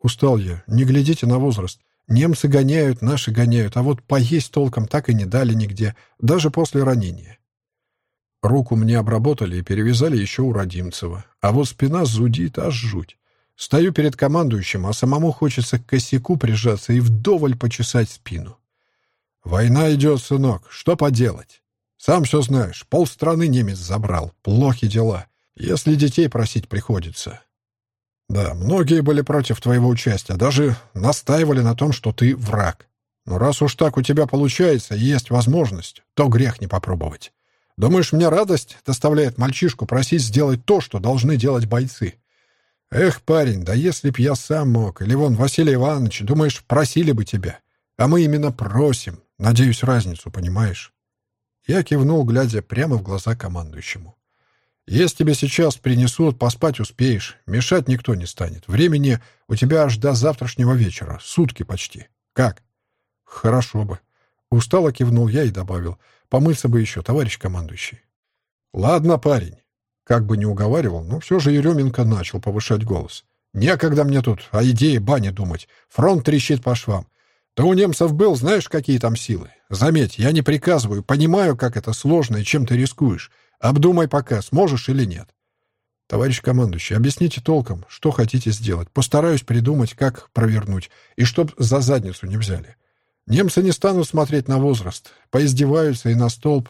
«Устал я. Не глядите на возраст. Немцы гоняют, наши гоняют, а вот поесть толком так и не дали нигде, даже после ранения. Руку мне обработали и перевязали еще у Родимцева, а вот спина зудит аж жуть. Стою перед командующим, а самому хочется к косяку прижаться и вдоволь почесать спину. «Война идет, сынок, что поделать? Сам все знаешь, полстраны немец забрал, плохи дела, если детей просить приходится. Да, многие были против твоего участия, даже настаивали на том, что ты враг. Но раз уж так у тебя получается и есть возможность, то грех не попробовать. Думаешь, мне радость доставляет мальчишку просить сделать то, что должны делать бойцы? Эх, парень, да если б я сам мог, или вон Василий Иванович, думаешь, просили бы тебя. А мы именно просим. Надеюсь, разницу понимаешь?» Я кивнул, глядя прямо в глаза командующему. Если тебе сейчас принесут, поспать успеешь. Мешать никто не станет. Времени у тебя аж до завтрашнего вечера. Сутки почти. Как? Хорошо бы. Устало кивнул я и добавил. Помыться бы еще, товарищ командующий. Ладно, парень. Как бы не уговаривал, но все же Еременко начал повышать голос. Некогда мне тут о идее бани думать. Фронт трещит по швам. Да у немцев был, знаешь, какие там силы. Заметь, я не приказываю, понимаю, как это сложно и чем ты рискуешь. Обдумай пока, сможешь или нет. Товарищ командующий, объясните толком, что хотите сделать. Постараюсь придумать, как провернуть, и чтоб за задницу не взяли. Немцы не станут смотреть на возраст, поиздеваются и на столб.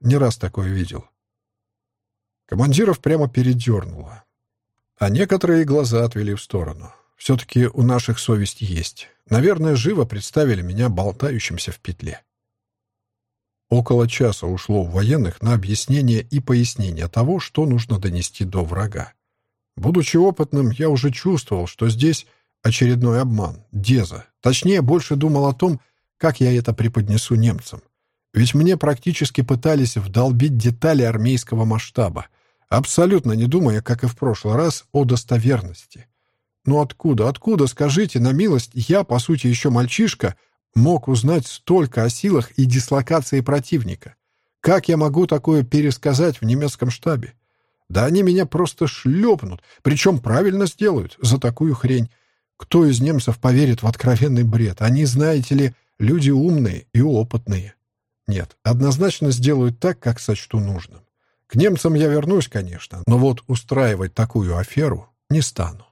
Не раз такое видел. Командиров прямо передернуло. А некоторые глаза отвели в сторону. Все-таки у наших совесть есть. Наверное, живо представили меня болтающимся в петле. Около часа ушло у военных на объяснение и пояснение того, что нужно донести до врага. Будучи опытным, я уже чувствовал, что здесь очередной обман, деза. Точнее, больше думал о том, как я это преподнесу немцам. Ведь мне практически пытались вдолбить детали армейского масштаба, абсолютно не думая, как и в прошлый раз, о достоверности. Ну откуда, откуда, скажите, на милость, я, по сути, еще мальчишка, мог узнать столько о силах и дислокации противника? Как я могу такое пересказать в немецком штабе? Да они меня просто шлепнут, причем правильно сделают за такую хрень. Кто из немцев поверит в откровенный бред? Они, знаете ли, люди умные и опытные. Нет, однозначно сделают так, как сочту нужным. К немцам я вернусь, конечно, но вот устраивать такую аферу не стану.